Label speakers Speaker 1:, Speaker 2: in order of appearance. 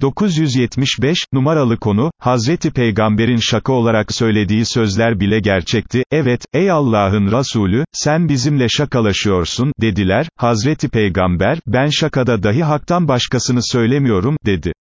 Speaker 1: 975, numaralı konu, Hazreti Peygamber'in şaka olarak söylediği sözler bile gerçekti, evet, ey Allah'ın Resulü, sen bizimle şakalaşıyorsun, dediler, Hazreti Peygamber, ben şakada dahi haktan başkasını söylemiyorum, dedi.